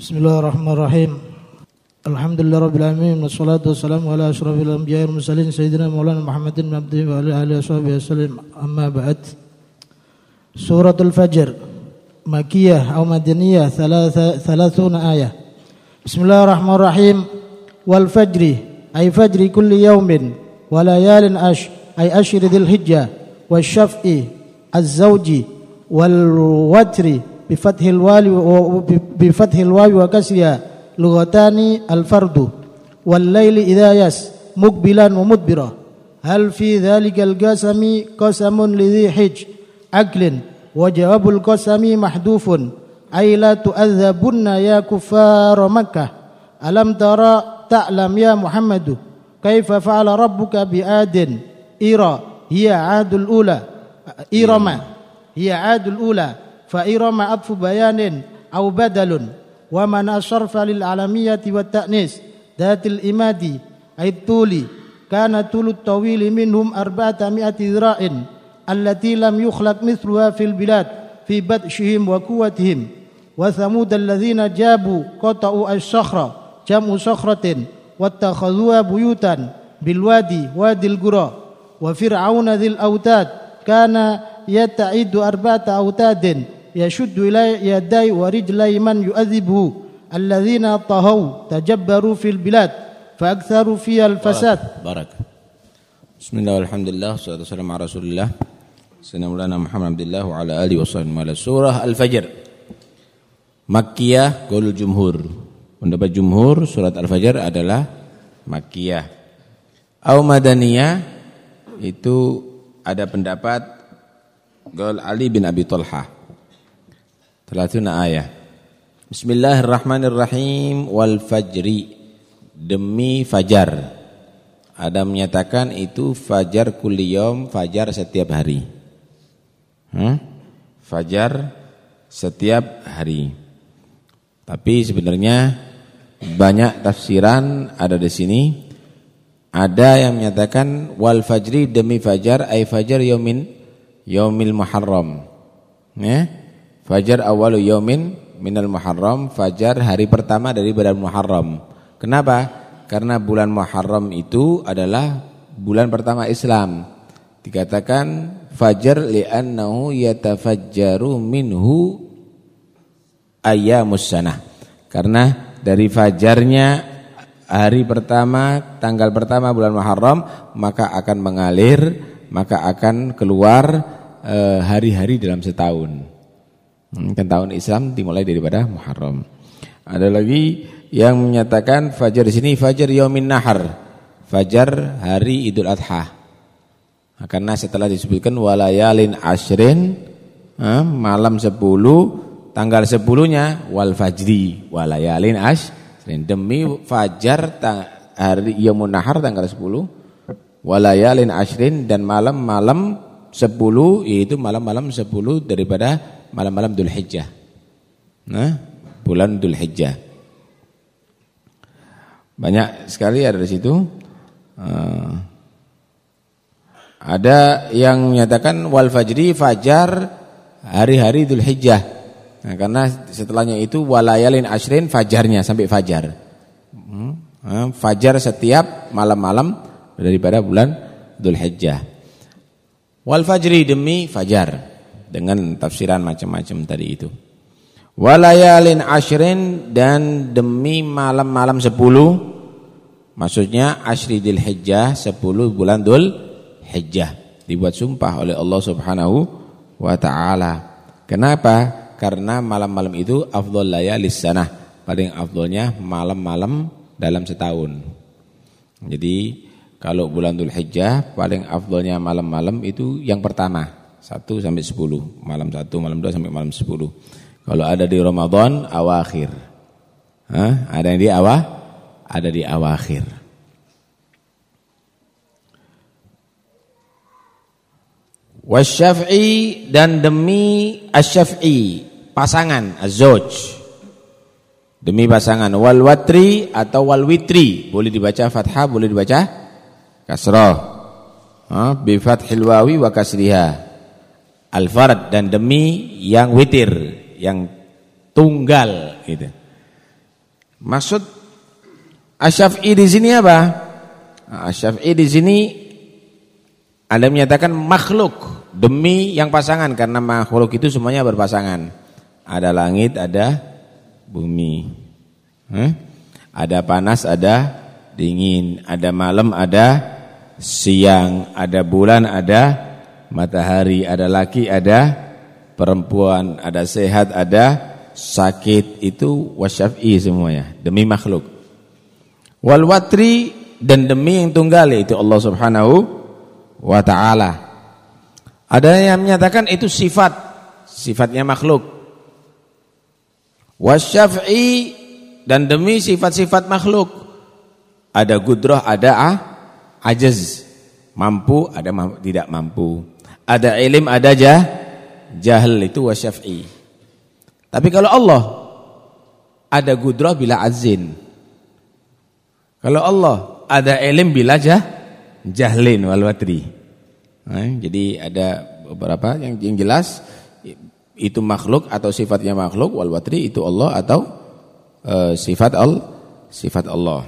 بسم الله الرحمن الرحيم الحمد لله رب العالمين والصلاة والسلام على أشرف الأنبياء والمرسلين سيدنا مولانا محمد بن عبد الله وعلى وصحبه وسلم أما بعد سورة الفجر مكية أو مدنية ثلاثة ثلاثون آية بسم الله الرحمن الرحيم والفجر أي فجر كل يوم وليال أش أي أشهر ذي الحجة والشفع الزوج والوتر بفتح الواو بفتح الواو وكسرها لغتان الفرد. والليل إذا يس مقبلا ومدبرا. هل في ذلك القسم قسم لذي حج؟ عقل. وجواب القسم محذوف. أي لا تؤذبن يا كفار مكة. ألم ترى تعلم يا محمد؟ كيف فعل ربك بآد؟ إيرا هي عاد الأولى. إيرما هي عاد الأولى. فإرم أطف بيان أو بدل ومن الصرف للعالمية والتأنيس ذات الإماد أي الطول كان طول الطويل منهم أربعمائة ذراع التي لم يخلق مثلها في البلاد في بدشهم وقوتهم. وثمود الذين جابوا قطعوا الصخرة جمع صخرة واتخذوها بيوتا بالوادي وادي القرى. وفرعون ذي الأوتاد كان يتعد أربعة أوتاد يشد إلى يدي ورجلي من يؤذبه الذين طهوا تجبروا في البلاد فأكثروا فيها الفساد بارك بسم الله والحمد لله والصلاة والسلام على رسول الله سيدنا مولانا محمد عبد الله وعلى آله وصحبه وسلم سورة الفجر Makkiyah Qaul Jumhur Pendapat Jumhur surat Al-Fajr adalah Makkiyah Au Madaniyah itu ada pendapat Qaul Ali bin Abi Talha 30 ayat. Bismillahirrahmanirrahim wal fajri demi fajar. Ada menyatakan itu fajar kuliyom, fajar setiap hari. Hmm? Fajar setiap hari. Tapi sebenarnya banyak tafsiran ada di sini. Ada yang menyatakan wal fajri demi fajar ay fajar yomin yomil muharram. Ya? Fajar awalu yaumin minal muharram, fajar hari pertama dari bulan Muharram. Kenapa? Karena bulan Muharram itu adalah bulan pertama Islam. Dikatakan fajar li'annahu yatafajjaru minhu ayyamus sanah. Karena dari fajarnya hari pertama, tanggal pertama bulan Muharram, maka akan mengalir, maka akan keluar eh, hari-hari dalam setahun. Hmm, kan tahun Islam dimulai daripada Muharram. Ada lagi yang menyatakan fajar di sini fajar yaumin nahar. Fajar hari Idul Adha. Nah, karena setelah disebutkan walayalin ashrin malam 10 tanggal 10-nya wal fajri walayalin ashrin demi fajar hari yaumun nahar tanggal 10 walayalin ashrin dan malam-malam 10 yaitu malam-malam 10 daripada malam-malam Dhul Hijjah. Nah, bulan Dhul Hijjah. Banyak sekali ada di situ. Uh, ada yang menyatakan wal fajri fajar hari-hari Dhul Hijjah. Nah, karena setelahnya itu walayalin ashrin fajarnya sampai fajar. Uh, fajar setiap malam-malam daripada bulan Dhul Hijjah. Wal fajri demi fajar dengan tafsiran macam-macam tadi itu. Walayalin ashrin dan demi malam-malam sepuluh maksudnya ashridil hijjah sepuluh bulan dul hijjah dibuat sumpah oleh Allah Subhanahu wa taala. Kenapa? Karena malam-malam itu afdhal layalis sanah, paling afdolnya malam-malam dalam setahun. Jadi kalau bulan Dhul Hijjah paling afdolnya malam-malam itu yang pertama 1 sampai 10 malam 1 malam 2 sampai malam 10 kalau ada di Ramadan awakhir. Hah? ada yang di awal ada di awakhir. Wasyaf'i dan demi asyaf'i pasangan azoj demi pasangan wal watri atau wal witri boleh dibaca fathah boleh dibaca kasrah. Ha bi fathil wawi wa kasriha al-fard dan demi yang witir, yang tunggal gitu. Maksud Asy-Syafi'i di sini apa? Nah, Asy-Syafi'i di sini ada menyatakan makhluk demi yang pasangan karena makhluk itu semuanya berpasangan. Ada langit, ada bumi. Hmm? Ada panas, ada dingin, ada malam, ada siang, ada bulan, ada matahari, ada laki, ada perempuan, ada sehat, ada sakit itu wasyafi semuanya demi makhluk. Wal watri dan demi yang tunggal itu Allah Subhanahu wa taala. Ada yang menyatakan itu sifat, sifatnya makhluk. Wasyafi dan demi sifat-sifat makhluk. Ada gudrah, ada ah, ajaz. Mampu, ada tidak mampu. Ada ilim, ada jah, jahil itu wasyafi. Tapi kalau Allah ada gudrah bila azin. Kalau Allah ada ilim bila jah, jahlin wal watri. Nah, jadi ada beberapa yang, yang jelas itu makhluk atau sifatnya makhluk wal watri itu Allah atau uh, sifat al sifat Allah.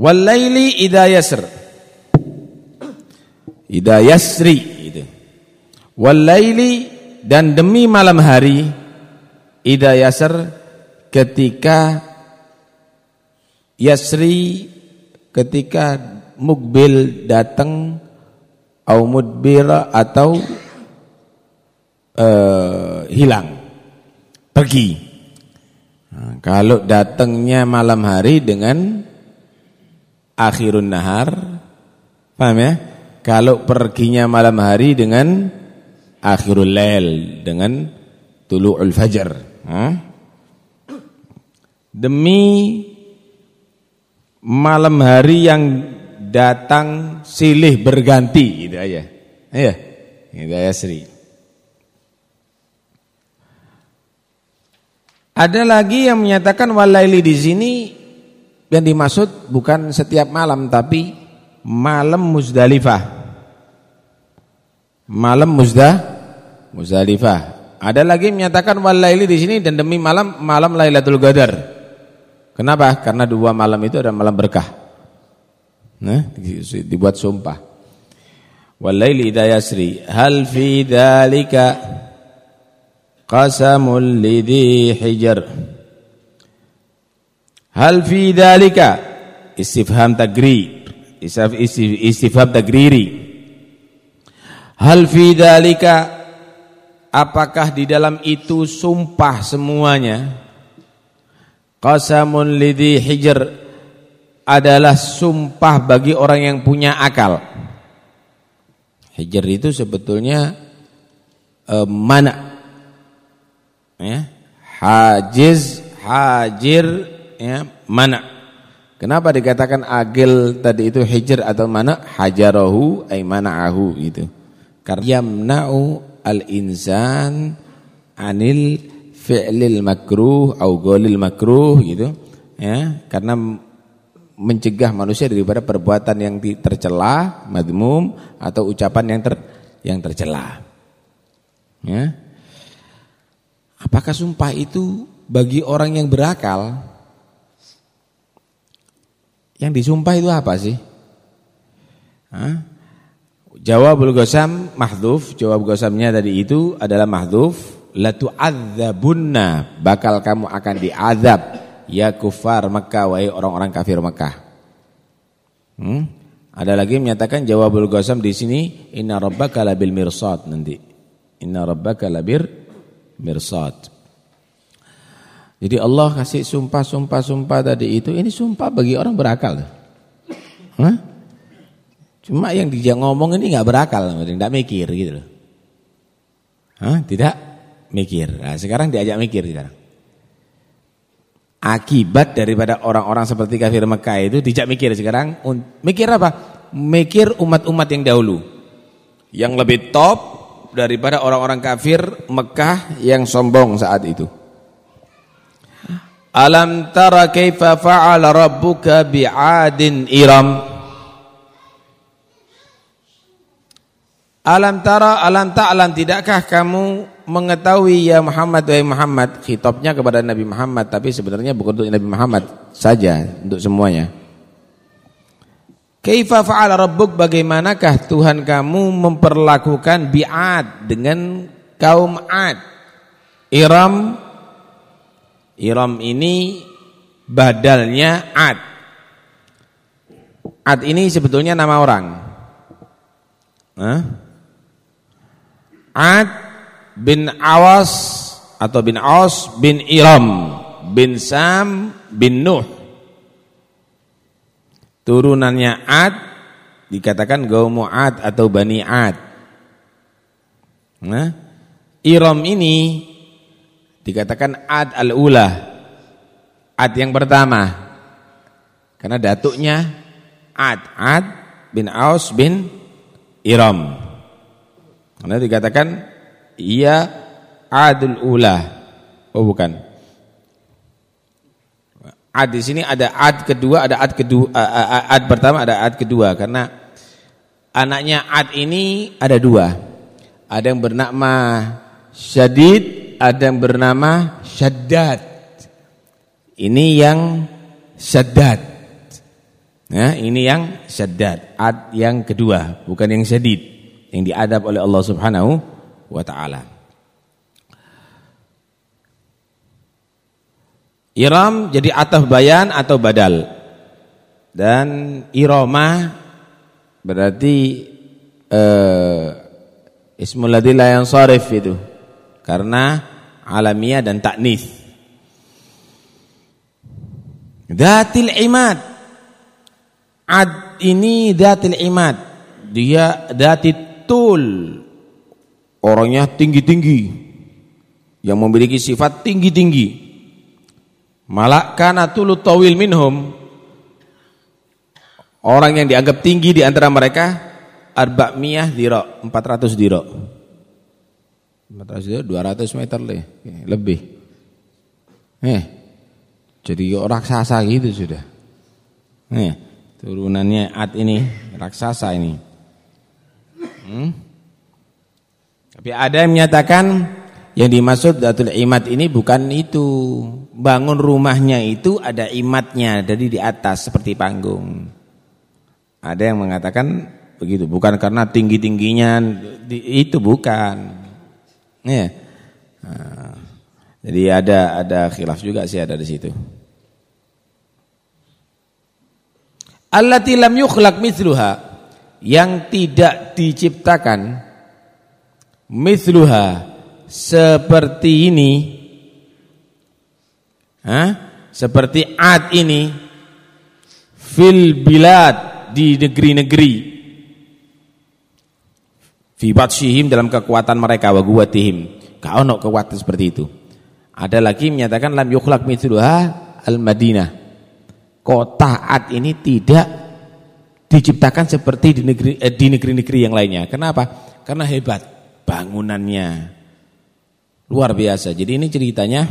Wal laili idza yasr Ida yasri itu. Walaili dan demi malam hari ida yasr ketika yasri ketika mukbil datang au mudbira atau uh, hilang pergi nah, kalau datangnya malam hari dengan akhirun nahar paham ya kalau perginya malam hari dengan akhirul lail dengan tulu'ul fajar demi malam hari yang datang silih berganti itu aja. Iya itu ya Sri. Ada lagi yang menyatakan walaili di sini yang dimaksud bukan setiap malam tapi malam Muzdalifah malam Muzdah Muzdalifah. Ada lagi menyatakan walaili di sini dan demi malam malam Lailatul Qadar. Kenapa? Karena dua malam itu adalah malam berkah. Nah, dibuat sumpah. Walaili idza yasri hal fi dzalika qasamul lidhi hijar. Hal fi dzalika istifham tagri istifham tagriri Hal fi apakah di dalam itu sumpah semuanya? Qasamun lidhi hijr adalah sumpah bagi orang yang punya akal. Hijr itu sebetulnya eh, mana? Ya. Hajiz, hajir, ya, mana? Kenapa dikatakan agil tadi itu hijr atau mana? Hajarahu ay mana'ahu gitu. Karena yamna'u al-insan anil fi'lil makruh au golil makruh gitu ya karena mencegah manusia daripada perbuatan yang tercela, madmum atau ucapan yang ter yang tercela. Ya. Apakah sumpah itu bagi orang yang berakal? Yang disumpah itu apa sih? Hah? Jawabul Ghasam mahdhuf, jawab Ghasamnya tadi itu adalah mahdhuf, la tu'adzabunna, bakal kamu akan diazab ya kufar Mekah wahai orang-orang kafir Mekah. Hmm? Ada lagi menyatakan jawabul Ghasam di sini inna rabbaka labil mirsad nanti. Inna rabbaka labir mirsad. Jadi Allah kasih sumpah-sumpah-sumpah tadi itu ini sumpah bagi orang berakal. Hah? Cuma yang dia ngomong ini nggak berakal, nggak mikir gitu loh. Hah? Tidak mikir. Nah, sekarang diajak mikir sekarang. Akibat daripada orang-orang seperti kafir Mekah itu dijak mikir sekarang. Mikir apa? Mikir umat-umat yang dahulu. Yang lebih top daripada orang-orang kafir Mekah yang sombong saat itu. Alam tara kaifa fa'ala rabbuka bi'adin iram Alam tara alam ta'lam tidakkah kamu mengetahui ya Muhammad wahai Muhammad khitabnya kepada Nabi Muhammad tapi sebenarnya bukan untuk Nabi Muhammad saja untuk semuanya. Kaifa fa'ala rabbuk bagaimanakah Tuhan kamu memperlakukan bi'ad dengan kaum Ad? Iram Iram ini badalnya Ad. Ad ini sebetulnya nama orang. Hah? Ad bin Awas atau bin Aus bin Iram bin Sam bin Nuh. Turunannya Ad dikatakan Gaumu Ad atau Bani Ad. Nah, Iram ini dikatakan Ad al-ula. Ad yang pertama. Karena datuknya Ad, Ad bin Aus bin Iram. Karena dikatakan ia adul ula. Oh bukan. Ad di sini ada ad kedua, ada ad kedua, ad pertama, ada ad kedua karena anaknya ad ini ada dua. Ada yang bernama Syadid, ada yang bernama Syaddad. Ini yang Syaddad. Ya, ini yang Syaddad, ad yang kedua, bukan yang Syadid yang diadab oleh Allah Subhanahu wa taala. Iram jadi ataf bayan atau badal. Dan irama berarti eh, ismul ladzi la itu. Karena alamiah dan taknis. Datil imad. Ad ini datil imad. Dia datit betul. Orangnya tinggi-tinggi. Yang memiliki sifat tinggi-tinggi. Tulu tawil minhum. Orang yang dianggap tinggi di antara mereka arba'miyah diro 400 diro 400 diro 200 meter le, lebih. Eh jadi raksasa gitu sudah. Eh turunannya at ini raksasa ini Hmm? Tapi ada yang menyatakan yang dimaksud Datul Imat ini bukan itu. Bangun rumahnya itu ada imatnya jadi di atas seperti panggung. Ada yang mengatakan begitu, bukan karena tinggi-tingginya itu bukan. Ya. Nah, jadi ada ada khilaf juga sih ada di situ. Allati lam yukhlaq mithluha yang tidak diciptakan misluha seperti ini. Hah? seperti ad ini fil bilad di negeri-negeri. Fi batshihim dalam kekuatan mereka wa guwatihim kau nak kekuatan seperti itu. Ada lagi menyatakan lam yukhlaq mithluha al Madinah kota ad ini tidak diciptakan seperti di negeri eh, di negeri-negeri yang lainnya. Kenapa? Karena hebat bangunannya. Luar biasa. Jadi ini ceritanya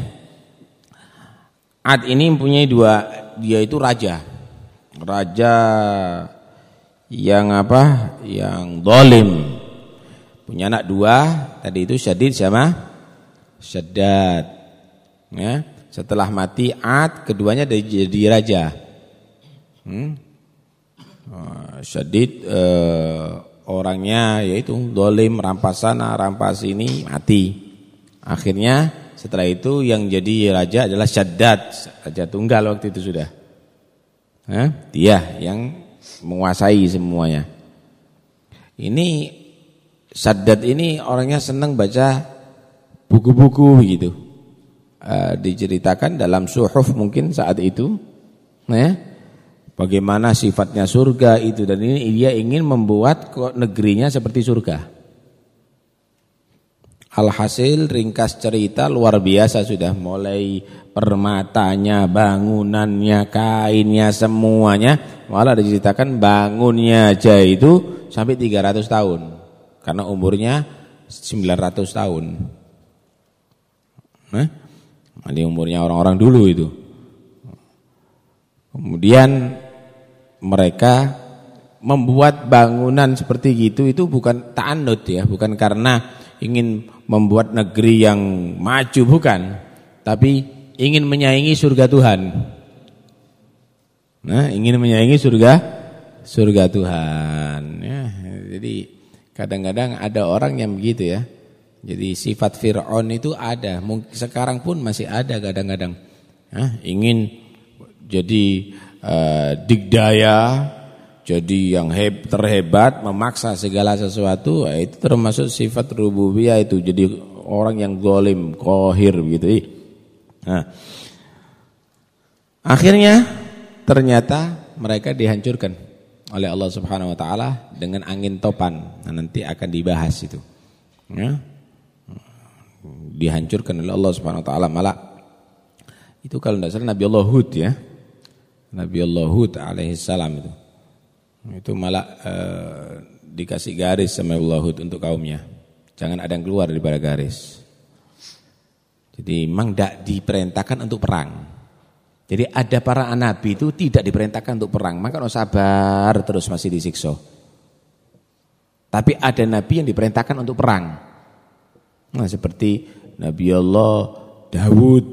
Ad ini mempunyai dua, dia itu raja. Raja yang apa? Yang dolim. Punya anak dua, tadi itu Syadid sama Syaddad. Ya. Setelah mati Ad, keduanya jadi raja. Hmm? Ah, syadid eh, orangnya yaitu dolim rampas sana rampas ini mati. Akhirnya setelah itu yang jadi raja adalah Syaddad raja tunggal waktu itu sudah. Eh, dia yang menguasai semuanya. Ini Syaddad ini orangnya senang baca buku-buku begitu eh, diceritakan dalam suhuf mungkin saat itu ya Bagaimana sifatnya surga itu dan ini dia ingin membuat negerinya seperti surga. Alhasil ringkas cerita luar biasa sudah mulai permatanya, bangunannya, kainnya semuanya malah diceritakan bangunnya aja itu sampai 300 tahun karena umurnya 900 tahun. Nah, ini umurnya orang-orang dulu itu. Kemudian mereka membuat bangunan seperti gitu itu bukan ta'anud ya, bukan karena ingin membuat negeri yang maju bukan, tapi ingin menyaingi surga Tuhan. Nah, ingin menyaingi surga surga Tuhan ya. Jadi kadang-kadang ada orang yang begitu ya. Jadi sifat Fir'aun itu ada, sekarang pun masih ada kadang-kadang. Ya, ingin jadi uh, digdaya, jadi yang heb, terhebat, memaksa segala sesuatu, ya itu termasuk sifat rububiyah itu. Jadi orang yang zalim, kohir gitu. Nah, akhirnya ternyata mereka dihancurkan oleh Allah Subhanahu wa taala dengan angin topan. Nah, nanti akan dibahas itu. Ya. Dihancurkan oleh Allah Subhanahu wa taala malah itu kalau tidak salah Nabi Allah Hud ya. Nabi Allah Hud alaihi salam itu. Itu malah eh, dikasih garis sama Allah Hud untuk kaumnya. Jangan ada yang keluar daripada garis. Jadi memang tidak diperintahkan untuk perang. Jadi ada para nabi itu tidak diperintahkan untuk perang, maka harus sabar terus masih disiksa. Tapi ada nabi yang diperintahkan untuk perang. Nah, seperti Nabi Allah Dawud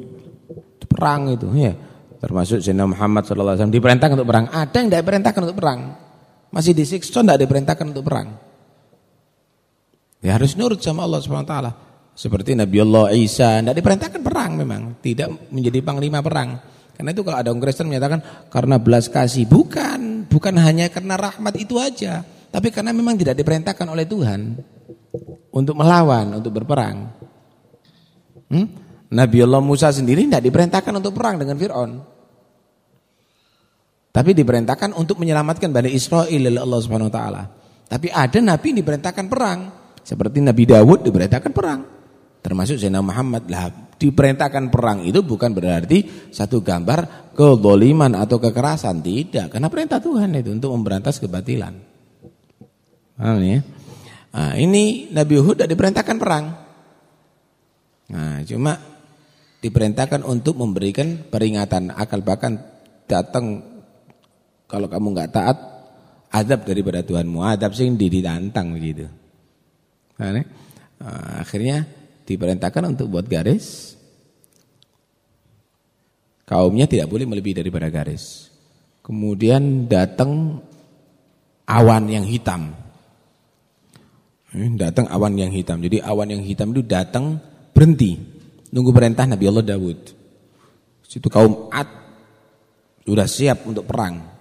perang itu ya. Termasuk Sayyidina Muhammad SAW diperintahkan untuk perang. Ada yang tidak diperintahkan untuk perang. Masih disiksa tidak diperintahkan untuk perang. Ya harus nurut sama Allah SWT. Seperti Nabi Allah Isa tidak diperintahkan perang memang, tidak menjadi panglima perang. Karena itu kalau ada orang Kristen menyatakan karena belas kasih, bukan, bukan hanya karena rahmat itu aja, tapi karena memang tidak diperintahkan oleh Tuhan untuk melawan, untuk berperang. Hmm? Nabi Allah Musa sendiri tidak diperintahkan untuk perang dengan Fir'aun. Tapi diperintahkan untuk menyelamatkan Bani Israel oleh Allah Subhanahu wa taala. Tapi ada nabi yang diperintahkan perang, seperti Nabi Dawud diperintahkan perang. Termasuk Zainal Muhammad. Lah diperintahkan perang itu bukan berarti satu gambar kezaliman atau kekerasan. Tidak karena perintah Tuhan itu untuk memberantas kebatilan. Paham ya? Nah, ini Nabi Hud tidak diperintahkan perang. Nah cuma diperintahkan untuk memberikan peringatan. Akal bahkan datang kalau kamu nggak taat adab daripada Tuhanmu adab sih ditantang begitu nah, akhirnya diperintahkan untuk buat garis Kaumnya tidak boleh melebihi daripada garis. Kemudian datang awan yang hitam. Eh, datang awan yang hitam. Jadi awan yang hitam itu datang berhenti. Nunggu perintah Nabi Allah Dawud. Situ kaum Ad sudah siap untuk perang.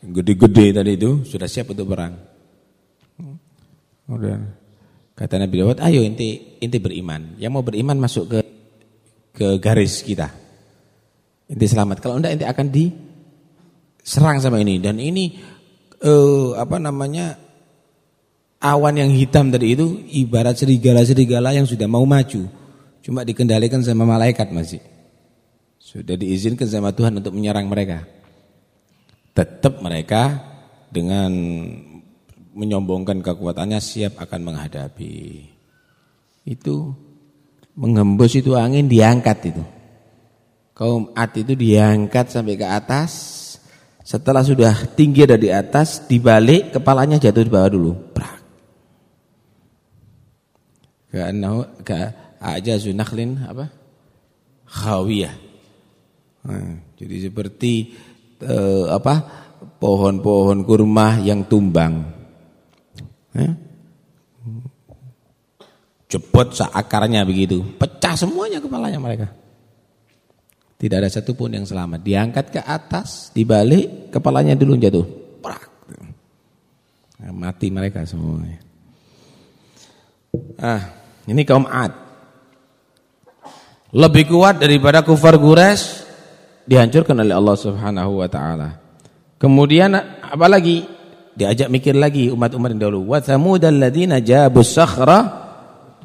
Gede-gede tadi itu sudah siap untuk perang. Udah. Kata Nabi Dawud, ayo inti inti beriman. Yang mau beriman masuk ke ke garis kita. Inti selamat. Kalau enggak inti akan diserang sama ini dan ini uh, apa namanya awan yang hitam tadi itu ibarat serigala-serigala yang sudah mau maju. Cuma dikendalikan sama malaikat masih. Sudah diizinkan sama Tuhan untuk menyerang mereka. Tetap mereka dengan menyombongkan kekuatannya siap akan menghadapi. Itu menghembus itu angin diangkat itu kaum Ad itu diangkat sampai ke atas. Setelah sudah tinggi dari atas, dibalik kepalanya jatuh di bawah dulu. Prak. Ka'annahu aja zunakhlin apa? Khawiyah. Nah, jadi seperti eh, apa? pohon-pohon kurma yang tumbang. Eh? Cepot seakarnya begitu, pecah semuanya kepalanya mereka. Tidak ada satupun yang selamat. Diangkat ke atas, dibalik, kepalanya dulu jatuh. Prak. Nah, mati mereka semuanya. Ah, ini kaum Ad. Lebih kuat daripada kufar Quraisy dihancurkan oleh Allah Subhanahu wa taala. Kemudian apa lagi? Diajak mikir lagi umat-umat yang dahulu. Wa thamudal ladzina jabus sakhra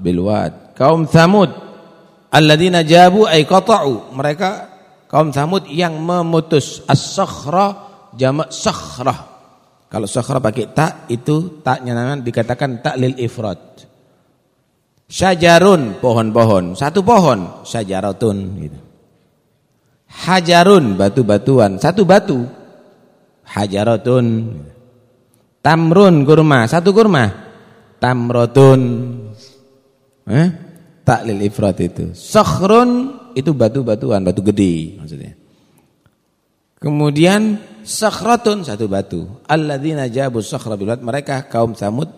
bil wad. Kaum Thamud Alladzina jabu ay qata'u. Mereka kaum Samud yang memutus as-sakhra jamak sakhrah. Kalau sakhra pakai tak itu taknya namanya dikatakan tak lil ifrad. Syajarun pohon-pohon, satu pohon, syajaratun gitu. Hajarun batu-batuan, satu batu. Hajaratun. Tamrun kurma, satu kurma. Tamrotun. Eh? Taklil ifrat itu. Sakhrun itu batu-batuan, batu gede maksudnya. Kemudian sakhratun satu batu. Alladzina jabus sakhra bil mereka kaum Samud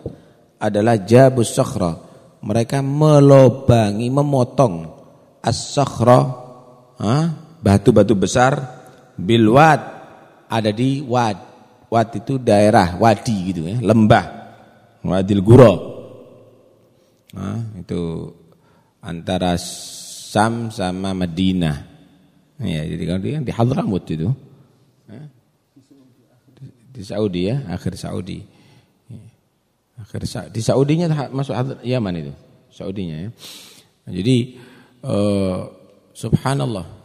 adalah jabus sakhra. Mereka melobangi, memotong as-sakhra, batu-batu besar bilwad ada di wad. Wad itu daerah wadi gitu ya, lembah. Wadil Guro. Nah, itu antara Sam sama Madinah. Ya, jadi kalau dia di Hadramut itu. Di Saudi ya, akhir Saudi. Akhir di Saudinya masuk Yaman itu. Saudinya ya. jadi eh, subhanallah.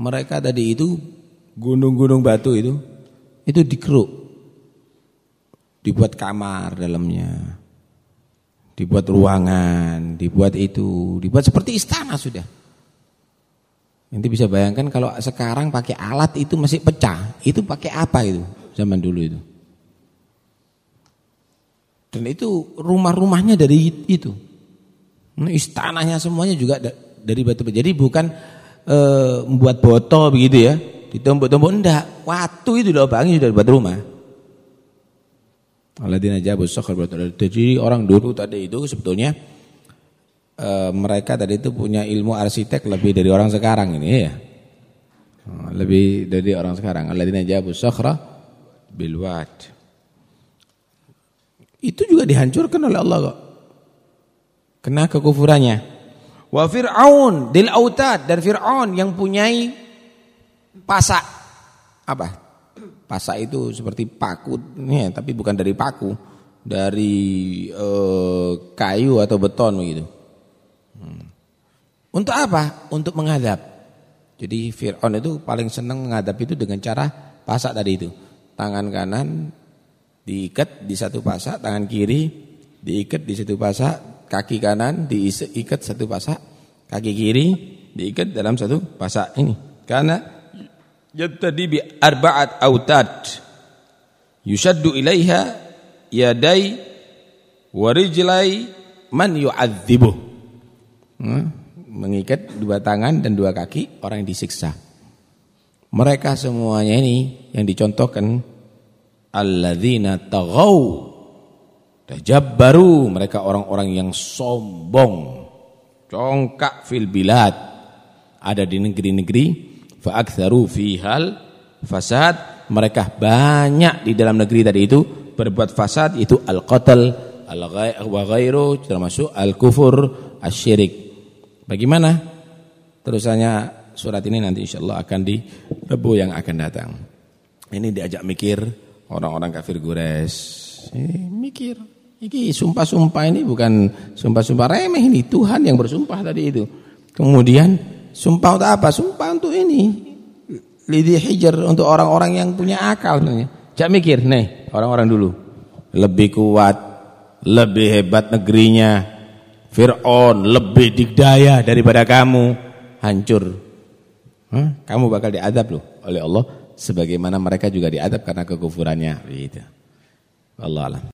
Mereka tadi itu gunung-gunung batu itu itu dikeruk. Dibuat kamar dalamnya. Dibuat ruangan, dibuat itu, dibuat seperti istana sudah. Nanti bisa bayangkan kalau sekarang pakai alat itu masih pecah, itu pakai apa itu zaman dulu itu. Dan itu rumah-rumahnya dari itu. Istananya semuanya juga dari batu. Jadi bukan e, membuat botol begitu ya, ditumbuk-tumbuk enggak. Waktu itu bangi sudah buat rumah. Alladzina jabu sakhar Jadi orang dulu tadi itu sebetulnya e, mereka tadi itu punya ilmu arsitek lebih dari orang sekarang ini ya. Lebih dari orang sekarang. Alladzina jabu sakhra bilwad. Itu juga dihancurkan oleh Allah kok. Kena kekufurannya. Wa Fir'aun dil autad dan Fir'aun yang punyai pasak. Apa? Pasak itu seperti paku, ya, tapi bukan dari paku, dari eh, kayu atau beton begitu. Hmm. Untuk apa? Untuk menghadap. Jadi Fir'aun itu paling senang menghadap itu dengan cara pasak tadi itu. Tangan kanan diikat di satu pasak, tangan kiri diikat di satu pasak, kaki kanan diikat satu pasak, kaki kiri diikat dalam satu pasak ini. Karena tadi bi arba'at autad yushaddu ilaiha yadai warijlai man yu'adzibuh. Hmm? Mengikat dua tangan dan dua kaki orang yang disiksa. Mereka semuanya ini yang dicontohkan alladzina taghaw tajabbaru mereka orang-orang yang sombong. Congkak fil bilad. Ada di negeri-negeri fa aktsaru fihal fasad. Mereka banyak di dalam negeri tadi itu berbuat fasad itu al-qatl al ghairu termasuk al-kufur asyirik bagaimana? Terusannya surat ini nanti insyaallah akan di Rebu yang akan datang. Ini diajak mikir orang-orang kafir Gures. Ini mikir, ini sumpah-sumpah ini bukan sumpah-sumpah remeh ini Tuhan yang bersumpah tadi itu. Kemudian sumpah untuk apa? Sumpah untuk ini. Lidi hijr untuk orang-orang yang punya akal Jangan mikir, nih orang-orang dulu lebih kuat, lebih hebat negerinya. Fir'aun lebih dikdaya daripada kamu, hancur. Hah? Kamu bakal diadab loh oleh Allah sebagaimana mereka juga diadab karena kekufurannya gitu. Allah alam.